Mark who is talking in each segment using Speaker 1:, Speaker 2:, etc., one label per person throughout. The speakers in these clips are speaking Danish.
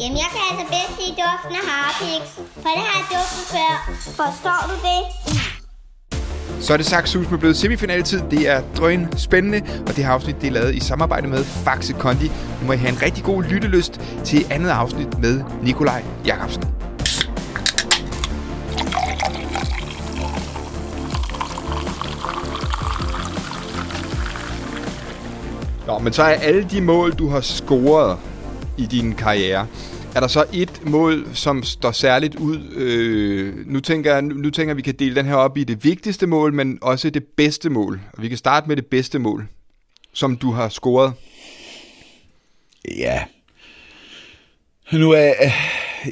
Speaker 1: Jamen, jeg kan altså bedst lide duften af harpiks, for det har jeg duftet før. Forstår du det?
Speaker 2: Så er det sagt med blevet semifinaltid. Det er drøn spændende, og det her afsnit det er lavet i samarbejde med Faxe Kondi. Nu må I have en rigtig god lyttelyst til andet afsnit med Nikolaj Jakobsen. Nå, men så er alle de mål, du har scoret i din karriere, er der så et mål, som står særligt ud? Øh, nu, tænker jeg, nu tænker jeg, at vi kan dele den her op i det vigtigste mål, men også det bedste mål. Og vi kan starte med det bedste mål, som du har scoret.
Speaker 3: Ja. Nu er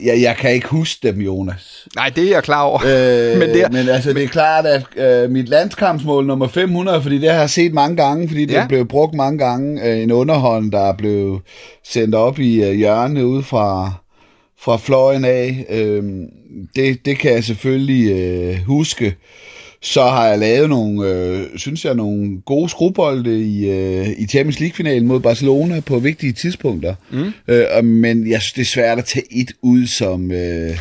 Speaker 3: ja, jeg kan ikke huske dem, Jonas.
Speaker 2: Nej, det er jeg klar over.
Speaker 3: Øh, men, det er, men altså, det er klart, at øh, mit landskampsmål nummer 500, fordi det har jeg set mange gange, fordi det ja. er blevet brugt mange gange, øh, en underhånd, der er blevet sendt op i øh, hjørnet ud fra, fra fløjen af. Øh, det, det kan jeg selvfølgelig øh, huske så har jeg lavet nogle, øh, synes jeg, nogle gode skrubolde i, øh, i Champions League-finalen mod Barcelona på vigtige tidspunkter. Mm. Øh, men jeg synes, det er svært at tage et ud som, øh,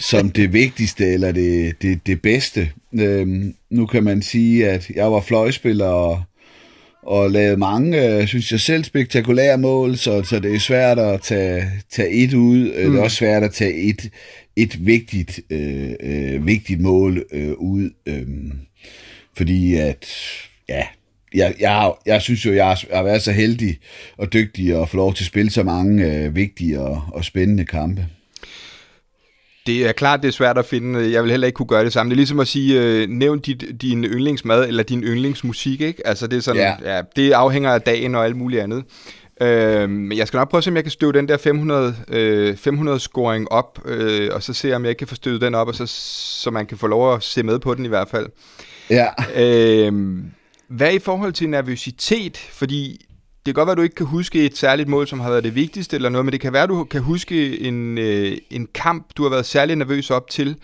Speaker 3: som det vigtigste eller det, det, det bedste. Øh, nu kan man sige, at jeg var fløjspiller og, og lavede mange, øh, synes jeg selv, spektakulære mål, så, så det er svært at tage, tage et ud. Mm. Det er mm. også svært at tage et, et vigtigt, øh, øh, vigtigt mål øh, ud, øh, fordi at, ja, jeg, jeg, jeg synes jo, jeg har, jeg har været så heldig og dygtig at få lov til at spille så mange øh, vigtige og, og spændende kampe.
Speaker 2: Det er klart, det er svært at finde. Jeg vil heller ikke kunne gøre det samme. Det er ligesom at sige, øh, nævn dit, din yndlingsmad eller din yndlingsmusik, ikke? Altså, det er sådan, ja. Ja, det afhænger af dagen og alt muligt andet. Øh, men jeg skal nok prøve at se, om jeg kan støve den der 500, øh, 500 scoring op, øh, og så se, om jeg kan få støvet den op, og så, så man kan få lov at se med på den i hvert fald.
Speaker 3: Ja.
Speaker 2: Øh, hvad i forhold til nervøsitet? Fordi det kan godt være, at du ikke kan huske et særligt mål, som har været det vigtigste eller noget, men det kan være, at du kan huske en, øh, en kamp, du har været særlig nervøs op til,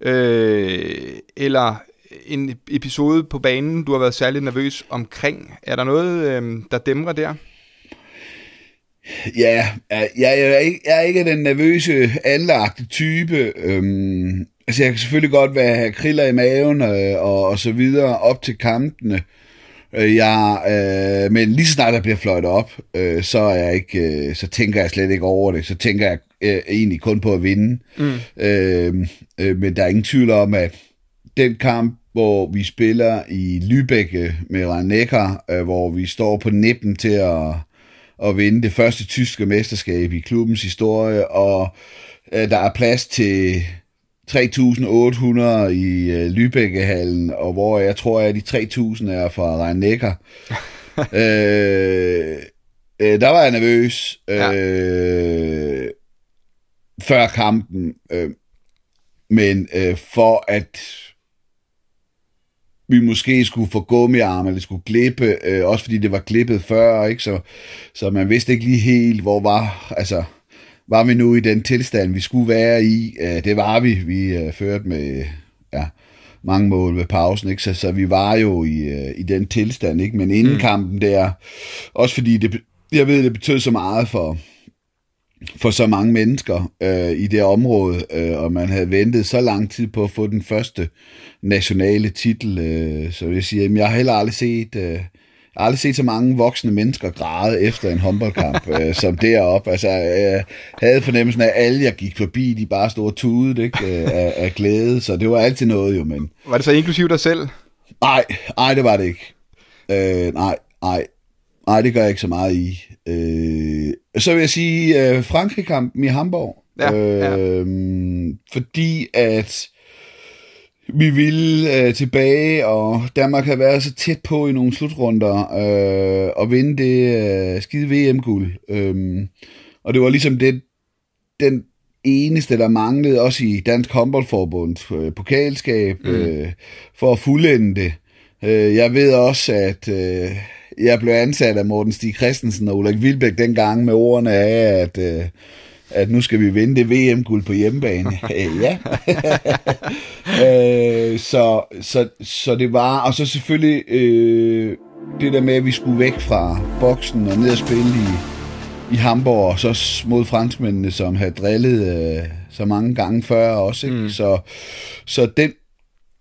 Speaker 2: øh, eller en episode på banen, du har været særlig nervøs omkring. Er der noget, øh, der dæmrer der?
Speaker 3: Ja, jeg, jeg, er ikke, jeg er ikke den nervøse, anlagte type. Øhm, altså, jeg kan selvfølgelig godt være kriller i maven øh, og, og så videre op til kampene. Øh, jeg, øh, men lige så snart der bliver fløjtet op, øh, så, er jeg ikke, øh, så tænker jeg slet ikke over det. Så tænker jeg øh, egentlig kun på at vinde. Mm. Øh, øh, men der er ingen tvivl om, at den kamp, hvor vi spiller i Lübeck med Rhein øh, hvor vi står på nippen til at at vinde det første tyske mesterskab i klubbens historie, og øh, der er plads til 3.800 i øh, Lübeck-hallen, og hvor jeg tror, at de 3.000 er fra rhein øh, øh, der var jeg nervøs øh, ja. før kampen, øh, men øh, for at vi måske skulle få gummiarme, eller skulle glippe, øh, også fordi det var glippet før, ikke? Så, så man vidste ikke lige helt, hvor var, altså, var vi nu i den tilstand, vi skulle være i. Øh, det var vi. Vi øh, førte med ja, mange mål ved pausen, ikke? Så, så vi var jo i, øh, i den tilstand, ikke? Men inden mm. kampen der, også fordi det, jeg ved, det betød så meget for, for så mange mennesker øh, i det område, øh, og man havde ventet så lang tid på at få den første nationale titel. Øh, så jeg siger, jeg har heller aldrig set... Øh, jeg har aldrig set så mange voksne mennesker græde efter en håndboldkamp øh, som deroppe. Altså, jeg havde fornemmelsen af, at alle, jeg gik forbi, de bare stod og tudede ikke, øh, af, af glæde. Så det var altid noget jo, men...
Speaker 2: Var det så inklusiv dig selv?
Speaker 3: Nej, nej, det var det ikke. Øh, nej, nej. Nej, det gør jeg ikke så meget i. Øh, så vil jeg sige øh, Frankrig-kampen i Hamburg. Ja, øh, ja. Fordi at vi ville øh, tilbage, og Danmark havde været så tæt på i nogle slutrunder øh, og vinde det øh, skide VM-guld. Øh, og det var ligesom det, den eneste, der manglede, også i Dansk Håndboldforbund, øh, pokalskab, mm. øh, for at fuldende det. Øh, jeg ved også, at øh, jeg blev ansat af Morten Stig Christensen og Ulrik Vilbæk dengang med ordene af, at... Øh, at nu skal vi vinde det VM-guld på hjemmebane. Øh, ja. øh, så, så, så det var, og så selvfølgelig øh, det der med, at vi skulle væk fra boksen og ned og spille i, i Hamburg, og så mod franskmændene, som havde drillet øh, så mange gange før også. Ikke? Mm. Så, så den,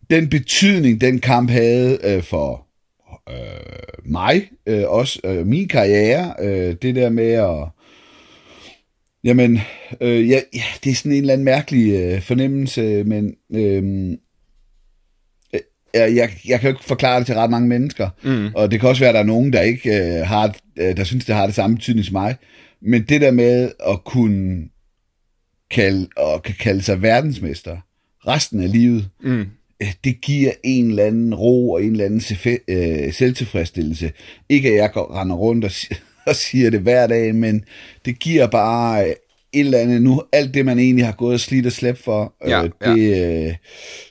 Speaker 3: den betydning, den kamp havde øh, for øh, mig, øh, også øh, min karriere, øh, det der med at Jamen, øh, ja, ja, det er sådan en eller anden mærkelig øh, fornemmelse, men øh, jeg, jeg, jeg kan jo ikke forklare det til ret mange mennesker, mm. og det kan også være, at der er nogen, der ikke øh, har, øh, der synes, det har det samme betydning som mig, men det der med at kunne kalde, og kan kalde sig verdensmester resten af livet, mm. Øh, det giver en eller anden ro og en eller anden øh, selvtilfredsstillelse. Ikke at jeg går, render rundt og, og siger det hver dag, men det giver bare et eller andet, nu alt det, man egentlig har gået og slidt og slæbt for, ja, øh, det, ja. øh,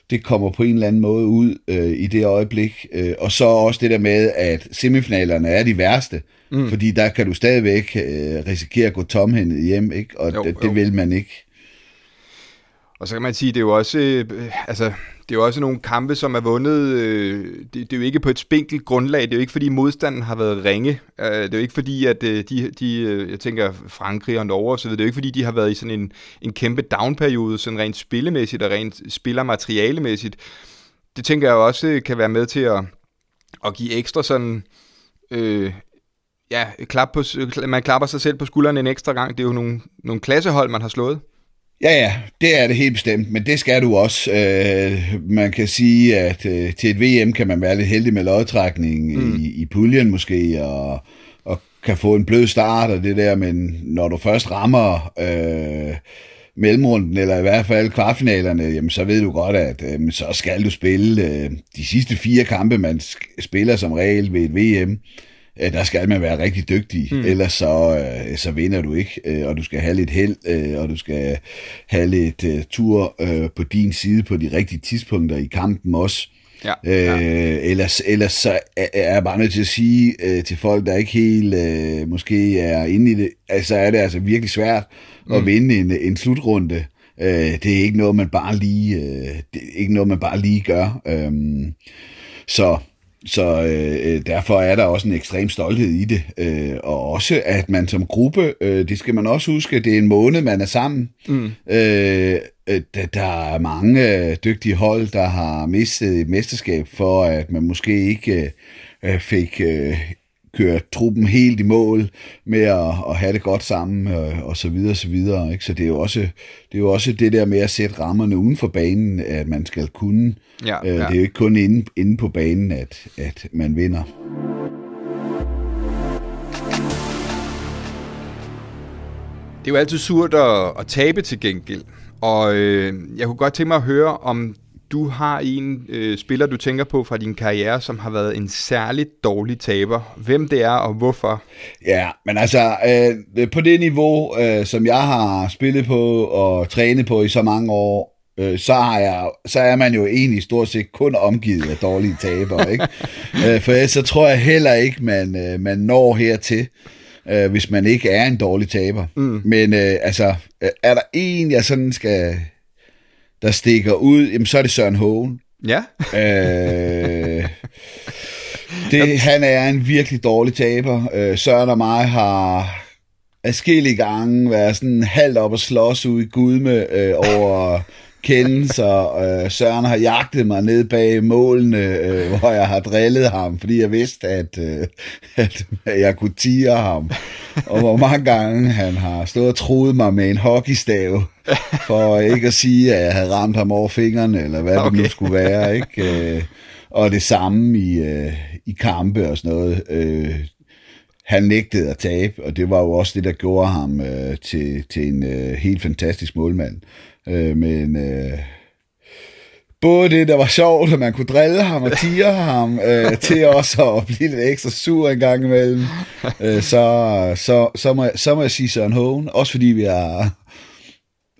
Speaker 3: det kommer på en eller anden måde ud øh, i det øjeblik. Øh, og så også det der med, at semifinalerne er de værste, mm. fordi der kan du stadigvæk øh, risikere at gå tomhændet hjem, ikke? og jo, det, det vil man ikke.
Speaker 2: Og så kan man sige, det er jo også, øh, altså, det er jo også nogle kampe, som er vundet, øh, det, det er jo ikke på et spinkelt grundlag, det er jo ikke fordi modstanden har været ringe, øh, det er jo ikke fordi, at øh, de, de øh, jeg tænker Frankrig og Norge osv., det er jo ikke fordi, de har været i sådan en, en kæmpe downperiode, sådan rent spillemæssigt og rent spillermaterialemæssigt. Det tænker jeg også øh, kan være med til at, at give ekstra sådan, øh, ja, klap på, man klapper sig selv på skulderen en ekstra gang, det er jo nogle, nogle klassehold, man har slået.
Speaker 3: Ja, ja, det er det helt bestemt, men det skal du også. Øh, man kan sige, at øh, til et VM kan man være lidt heldig med lodtrækning mm. i, i puljen måske, og, og kan få en blød start og det der, men når du først rammer øh, mellemrunden, eller i hvert fald kvartfinalerne, jamen, så ved du godt, at øh, så skal du spille øh, de sidste fire kampe, man spiller som regel ved et VM øh, der skal man være rigtig dygtig, mm. ellers så, øh, så vinder du ikke, øh, og du skal have lidt held, øh, og du skal have lidt øh, tur øh, på din side på de rigtige tidspunkter i kampen også. Ja, ja. Øh, ellers, ellers så er jeg bare nødt til at sige øh, til folk, der ikke helt øh, måske er inde i det, altså er det altså virkelig svært mm. at vinde en, en slutrunde. Øh, det er ikke noget, man bare lige, øh, det er ikke noget, man bare lige gør. Øh, så så øh, derfor er der også en ekstrem stolthed i det. Øh, og også, at man som gruppe, øh, det skal man også huske, det er en måned, man er sammen. Mm. Øh, øh der er mange øh, dygtige hold, der har mistet et mesterskab for, at man måske ikke øh, fik øh, køre truppen helt i mål med at, at have det godt sammen og, og så videre og så videre. Ikke? Så det er, jo også, det er jo også det der med at sætte rammerne uden for banen, at man skal kunne. Ja, øh, ja. Det er jo ikke kun inde, inde på banen, at, at man vinder.
Speaker 2: Det er jo altid surt at, at tabe til gengæld. Og øh, jeg kunne godt tænke mig at høre, om du har en øh, spiller, du tænker på fra din karriere, som har været en særligt dårlig taber. Hvem det er, og hvorfor?
Speaker 3: Ja, men altså, øh, på det niveau, øh, som jeg har spillet på og trænet på i så mange år, øh, så, har jeg, så er man jo egentlig stort set kun omgivet af dårlige taber, ikke? øh, for så tror jeg heller ikke, man, øh, man når hertil, øh, hvis man ikke er en dårlig taber. Mm. Men øh, altså, er der en, jeg sådan skal der stikker ud, jamen så er det Søren Hågen.
Speaker 2: Ja.
Speaker 3: øh, det, han er en virkelig dårlig taber. Øh, Søren og mig har adskillige gange været sådan halvt op og slås ud i Gudme øh, over kendelser. Øh, Søren har jagtet mig ned bag målene, øh, hvor jeg har drillet ham, fordi jeg vidste, at, øh, at jeg kunne tire ham. Og hvor mange gange han har stået og troet mig med en hockeystav, for ikke at sige, at jeg havde ramt ham over fingrene, eller hvad okay. det nu skulle være. ikke. Øh, og det samme i, øh, i kampe og sådan noget. Øh, han nægtede at tabe, og det var jo også det, der gjorde ham øh, til, til en øh, helt fantastisk målmand. Øh, men øh, både det, der var sjovt, at man kunne drille ham og tire ham, øh, til også at blive lidt ekstra sur en gang imellem, øh, så, så, så, må, så må jeg sige Søren Hågen, også fordi vi har,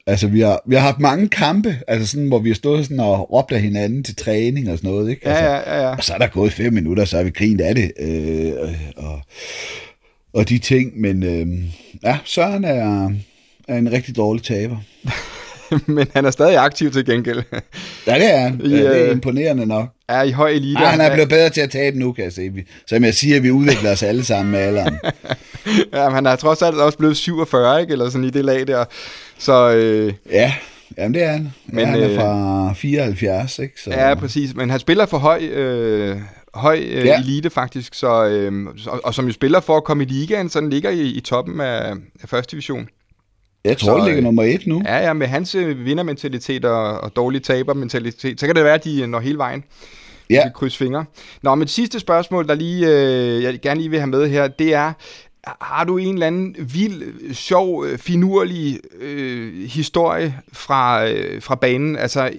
Speaker 3: altså vi har, vi har haft mange kampe, altså sådan, hvor vi har stået sådan og råbt af hinanden til træning og sådan noget, ikke? Altså,
Speaker 2: ja, ja, ja, ja.
Speaker 3: Og så er der gået fem minutter, så er vi grint af det, øh, og, og de ting, men øh, ja, Søren er, er en rigtig dårlig taber.
Speaker 2: men han er stadig aktiv til gengæld.
Speaker 3: ja, det er han. Ja, det er øh, imponerende nok.
Speaker 2: Er i høj elite.
Speaker 3: Ja, han er blevet bedre til at tabe nu, kan jeg se. Som jeg siger, vi udvikler os alle sammen med alderen.
Speaker 2: ja, men han er trods alt også blevet 47, ikke? Eller sådan i det lag der. Så, øh,
Speaker 3: ja, Jamen det er han. Men, ja, han er fra 74, ikke? Så...
Speaker 2: Ja, præcis. Men han spiller for høj, øh, høj øh, ja. elite faktisk, så, øh, og, og som jo spiller for at komme i ligaen, så den ligger i, i toppen af, af første division.
Speaker 3: Jeg tror, det ligger nummer et nu.
Speaker 2: Ja, ja, med hans øh, vindermentalitet og, og dårlig tabermentalitet, så kan det være, at de når hele vejen. Ja. Kryds fingre. Nå, men det sidste spørgsmål, der lige, øh, jeg gerne lige vil have med her, det er, har du en eller anden vild, sjov, øh, finurlig øh, historie fra, øh, fra banen, altså,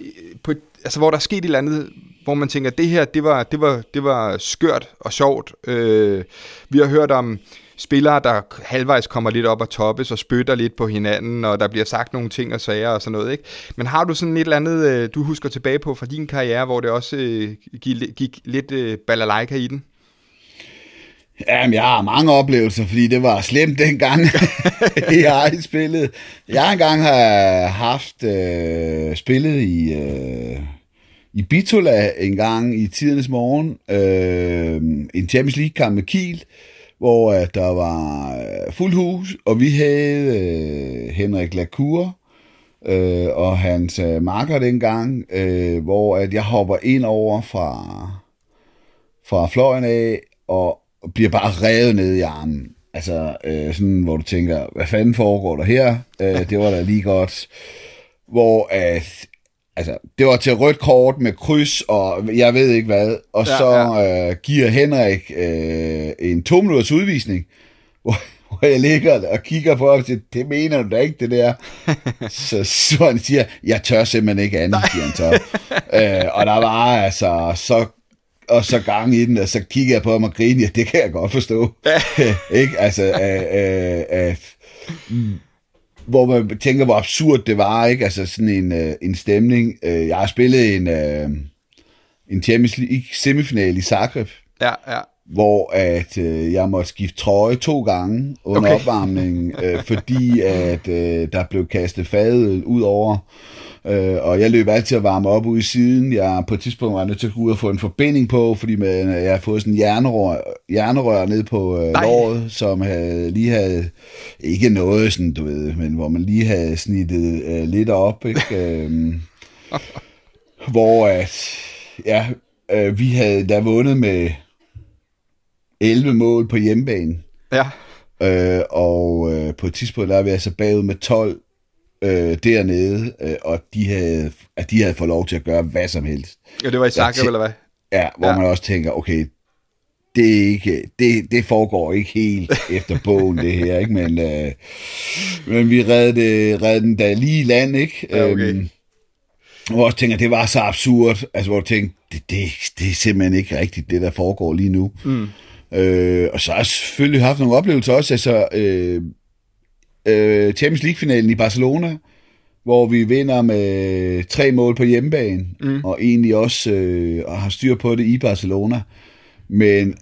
Speaker 2: på, altså hvor der er sket et eller andet, hvor man tænker, det her, det var, det var, det var skørt og sjovt. Øh, vi har hørt om spillere, der halvvejs kommer lidt op og toppes og spytter lidt på hinanden, og der bliver sagt nogle ting og sager og sådan noget, ikke? Men har du sådan et eller andet, øh, du husker tilbage på fra din karriere, hvor det også øh, gik, gik lidt øh, balalaika i den?
Speaker 3: Jamen, jeg har mange oplevelser, fordi det var slemt dengang, jeg har spillet. Jeg engang har haft øh, spillet i, øh, i Bitola en gang i tidernes morgen, øh, en Champions League-kamp med Kiel, hvor at der var øh, fuld hus, og vi havde øh, Henrik Lacour øh, og hans øh, marker dengang, øh, hvor at jeg hopper ind over fra, fra fløjen af, og bliver bare revet ned i armen. Altså, øh, sådan, hvor du tænker, hvad fanden foregår der her? Øh, det var da lige godt. Hvor at, altså, det var til rødt kort med kryds, og jeg ved ikke hvad. Og ja, så ja. Øh, giver Henrik øh, en to minutters udvisning, hvor, hvor jeg ligger og kigger på ham og siger, det mener du da ikke, det der. så, så han siger, jeg tør simpelthen ikke andet, siger han så. øh, og der var altså så og så gang i den, og så kigger jeg på ham og griner, ja, det kan jeg godt forstå. ikke? Altså, øh, øh, øh, hvor man tænker, hvor absurd det var, ikke? Altså sådan en, øh, en stemning. Øh, jeg har spillet en, øh, en Champions League semifinal i Zagreb.
Speaker 2: Ja, ja.
Speaker 3: Hvor at øh, jeg måtte skifte trøje to gange under okay. opvarmningen, øh, fordi at øh, der blev kastet fadet ud over Øh, og jeg løb altid at varme op ude i siden. Jeg på et tidspunkt var nødt til at gå ud og få en forbinding på, fordi med, jeg har fået sådan en jernrør, jernrør ned på øh, låret, som havde, lige havde, ikke noget sådan, du ved, men hvor man lige havde snittet øh, lidt op, ikke? øh, hvor at, ja, øh, vi havde da vundet med 11 mål på hjemmebane.
Speaker 2: Ja.
Speaker 3: Øh, og øh, på et tidspunkt der er vi altså bagud med 12 øh, dernede, øh, og de havde, at de havde fået lov til at gøre hvad som helst.
Speaker 2: Ja, det var i Zagreb, eller hvad?
Speaker 3: Ja, hvor ja. man også tænker, okay, det, er ikke, det, det foregår ikke helt efter bogen, det her, ikke? Men, øh, men vi redde, redde den da lige i land, ikke?
Speaker 2: Ja, okay. Øhm,
Speaker 3: hvor også tænker, det var så absurd, altså hvor du tænker, det, det, det er simpelthen ikke rigtigt, det der foregår lige nu. Mm. Øh, og så har jeg selvfølgelig haft nogle oplevelser også, altså øh, øh, Champions League-finalen i Barcelona, hvor vi vinder med tre mål på hjemmebane, mm. og egentlig også øh, og har styr på det i Barcelona. Men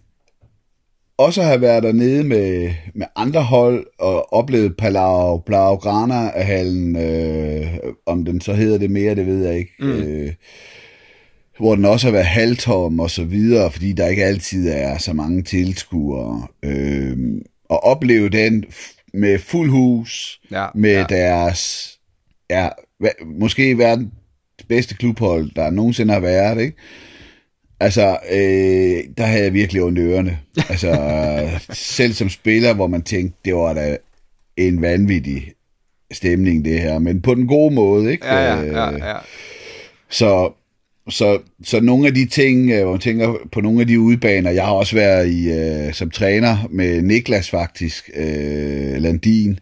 Speaker 3: også har været dernede med, med andre hold og oplevet Palau, Blaugrana af hallen, øh, om den så hedder det mere, det ved jeg ikke. Mm. Øh, hvor den også har været halvtom og så videre, fordi der ikke altid er så mange tilskuere. Øh, og opleve den med fuld hus,
Speaker 2: ja,
Speaker 3: med ja. deres, ja, måske verdens bedste klubhold, der nogensinde har været, ikke? Altså, øh, der havde jeg virkelig ondt ørerne. Altså, selv som spiller, hvor man tænkte, det var da en vanvittig stemning, det her. Men på den gode måde, ikke?
Speaker 2: Ja, ja, ja, ja. Øh,
Speaker 3: så så, så nogle af de ting, øh, hvor man tænker på nogle af de udbaner, jeg har også været i øh, som træner med Niklas faktisk, øh, Landin,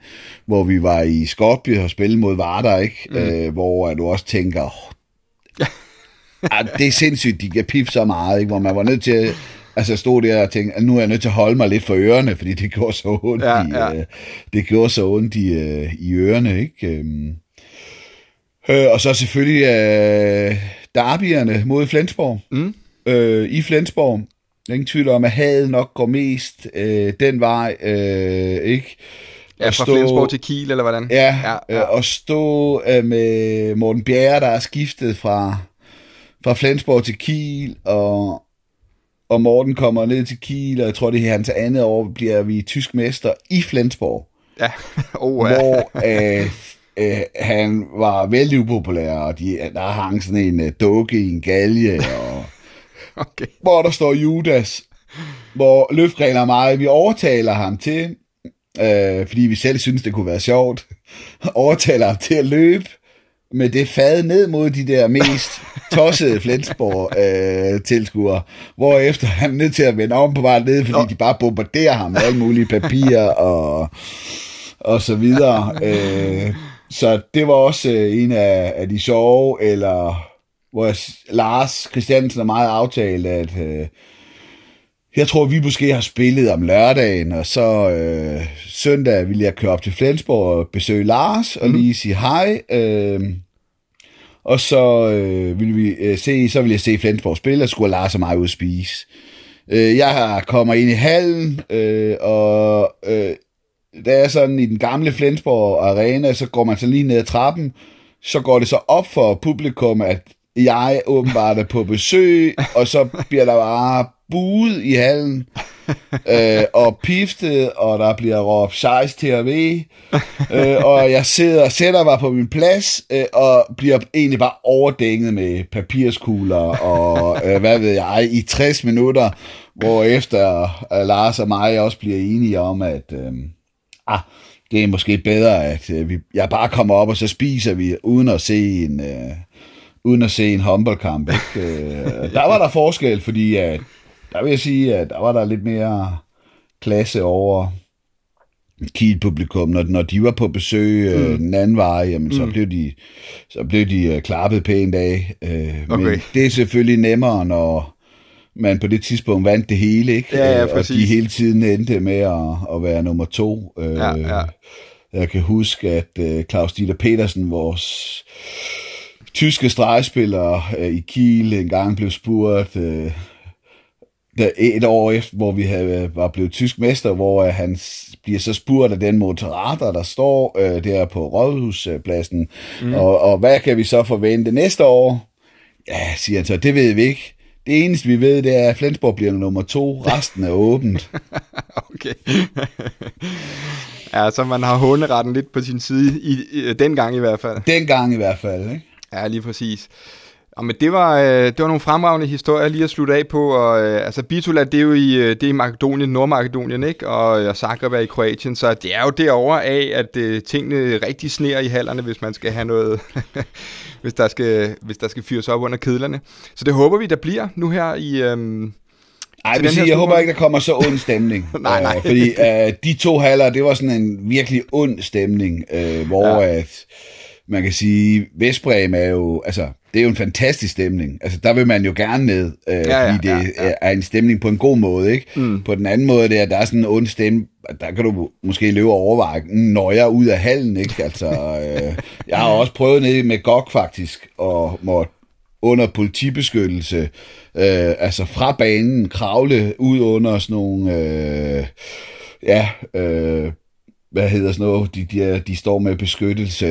Speaker 3: hvor vi var i Skotby og spillede mod Vardar, ikke? Mm. Øh, hvor du også tænker, oh, ah, det er sindssygt, de kan piffe så meget, ikke? hvor man var nødt til at altså stå der og tænke, at nu er jeg nødt til at holde mig lidt for ørerne, fordi det gjorde så ondt, ja, i, ja. Øh, det gjorde så ondt i, øh, i ørerne, ikke? Øh, øh, og så selvfølgelig øh, derbyerne mod Flensborg. Mm. Øh, I Flensborg. Ingen tvivl om, at hadet nok går mest øh, den vej, øh, ikke?
Speaker 2: Ja, fra stå, Flensborg til Kiel, eller hvordan?
Speaker 3: Ja, ja, ja. Øh, og stå øh, med Morten Bjerre, der er skiftet fra, fra Flensborg til Kiel, og, og Morten kommer ned til Kiel, og jeg tror, det er hans andet år, bliver vi tysk mester i Flensborg.
Speaker 2: Ja, oh,
Speaker 3: hvor øh, øh, han var vældig upopulær, og de, der hang sådan en uh, dukke i en galge, og okay. hvor der står Judas, hvor Løfgren og mig, vi overtaler ham til, øh, fordi vi selv synes, det kunne være sjovt, overtaler ham til at løbe med det fad ned mod de der mest tossede Flensborg-tilskuere, øh, hvorefter han er nødt til at vende om på vej ned, fordi de bare bombarderer ham med alle mulige papirer og, og så videre. Øh, så det var også øh, en af, af de sjove, eller hvor Lars Christiansen er meget aftalt, at øh, jeg tror, vi måske har spillet om lørdagen, og så øh, søndag ville jeg køre op til Flensborg og besøge Lars og mm. lige sige hej. Øh, og så øh, ville vi øh, se, så ville jeg se Flensborg spille, og skulle Lars og mig ud at spise. Øh, jeg kommer ind i hallen, øh, og øh, der er sådan i den gamle Flensborg Arena, så går man så lige ned ad trappen, så går det så op for publikum, at jeg åbenbart er på besøg, og så bliver der bare buet i hallen, øh, og piftet, og der bliver råbt Scheisse TV, øh, og jeg sidder og sætter mig på min plads, øh, og bliver egentlig bare overdænget med papirskugler, og øh, hvad ved jeg, i 60 minutter, hvor efter øh, Lars og mig også bliver enige om, at øh, ah, det er måske bedre, at øh, vi, jeg bare kommer op, og så spiser vi, uden at se en... Øh, uden at se en håndboldkamp. Ikke? Øh, der var der forskel, fordi at, der vil jeg sige, at der var der lidt mere klasse over Kiel-publikum, når, når de var på besøg øh, mm. den anden vej, jamen, så, mm. blev de, så blev de uh, klappet pænt af. Uh, okay. Men det er selvfølgelig nemmere, når man på det tidspunkt vandt det hele, ikke?
Speaker 2: Ja, ja,
Speaker 3: og de hele tiden endte med at, at være nummer to. Uh, ja, ja. Jeg kan huske, at uh, Claus Dieter Petersen, vores tyske stregspiller i Kiel, en gang blev spurgt... Der et år efter, hvor vi havde, var blevet tysk mester, hvor han bliver så spurgt af den motorater, der står uh, der på Rådhuspladsen, mm. og, og hvad kan vi så forvente næste år? Ja, siger han så, det ved vi ikke. Det eneste, vi ved, det er, at Flensborg bliver nummer to. Resten er åbent.
Speaker 2: okay. ja, så man har håneretten lidt på sin side, i, i, den gang i hvert fald.
Speaker 3: Den gang i hvert fald, ikke?
Speaker 2: Ja, lige præcis. Ja, men det var, øh, det var nogle fremragende historier lige at slutte af på. Og, øh, altså, Bitola, det er jo i, øh, det er i Makedonien, Nordmakedonien, ikke? Og, og Zagreb er i Kroatien, så det er jo derovre af, at tingene rigtig sner i hallerne, hvis man skal have noget, hvis, der skal, hvis der skal fyres op under kedlerne. Så det håber vi, der bliver nu her i... Øhm,
Speaker 3: ej, jeg, sige, jeg håber ikke, der kommer så ond stemning.
Speaker 2: nej, nej.
Speaker 3: Uh, fordi uh, de to haller, det var sådan en virkelig ond stemning, uh, hvor ja. at man kan sige, Vestbrem er jo, altså, det er jo en fantastisk stemning. Altså, der vil man jo gerne ned, øh, ja, ja, fordi det ja, ja. er en stemning på en god måde, ikke? Mm. På den anden måde, er, at der er sådan en ond stemme, der kan du måske løbe og overveje, nøjer ud af hallen, ikke? Altså, øh, jeg har også prøvet ned med GOG faktisk, og må under politibeskyttelse, øh, altså fra banen, kravle ud under sådan nogle, øh, ja, øh, hvad hedder sådan noget, de, de, de står med beskyttelse,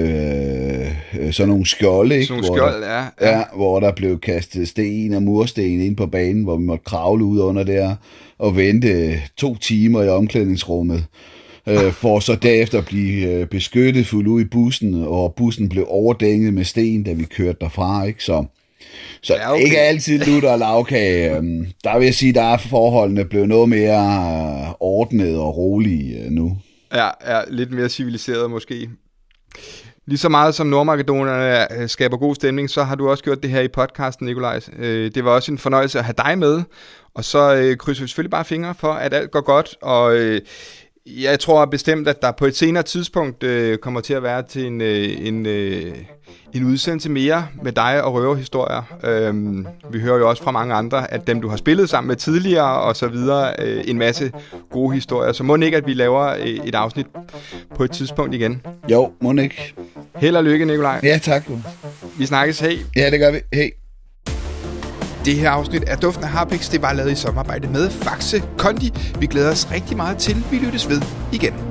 Speaker 3: øh, sådan nogle skjolde, ikke?
Speaker 2: Sådan nogle skjold, ja,
Speaker 3: ja. ja. hvor der blev kastet sten og mursten ind på banen, hvor vi måtte kravle ud under der og vente to timer i omklædningsrummet, øh, for så derefter at blive øh, beskyttet fuldt ud i bussen, og bussen blev overdænget med sten, da vi kørte derfra, ikke? Så, så ja, okay. ikke altid lutter og lavkage. Øhm, der vil jeg sige, der er forholdene blevet noget mere ordnet og rolige øh, nu.
Speaker 2: Ja, ja, lidt mere civiliseret måske. Lige så meget som Nordmakedonerne øh, skaber god stemning, så har du også gjort det her i podcasten, Nikolaj. Øh, det var også en fornøjelse at have dig med, og så øh, krydser vi selvfølgelig bare fingre for, at alt går godt, og jeg tror bestemt, at der på et senere tidspunkt kommer til at være til en, en, en udsendelse mere med dig og røverhistorier. Øhm, vi hører jo også fra mange andre, at dem du har spillet sammen med tidligere og så videre, øh, en masse gode historier. Så må ikke, at vi laver øh, et afsnit på et tidspunkt igen.
Speaker 3: Jo, må ikke.
Speaker 2: Held og lykke, Nikolaj.
Speaker 3: Ja, tak.
Speaker 2: Vi snakkes, hej.
Speaker 3: Ja, det gør vi. Hej.
Speaker 2: Det her afsnit af Duften af Harpix, det var lavet i samarbejde med Faxe Kondi. Vi glæder os rigtig meget til, vi lyttes ved igen.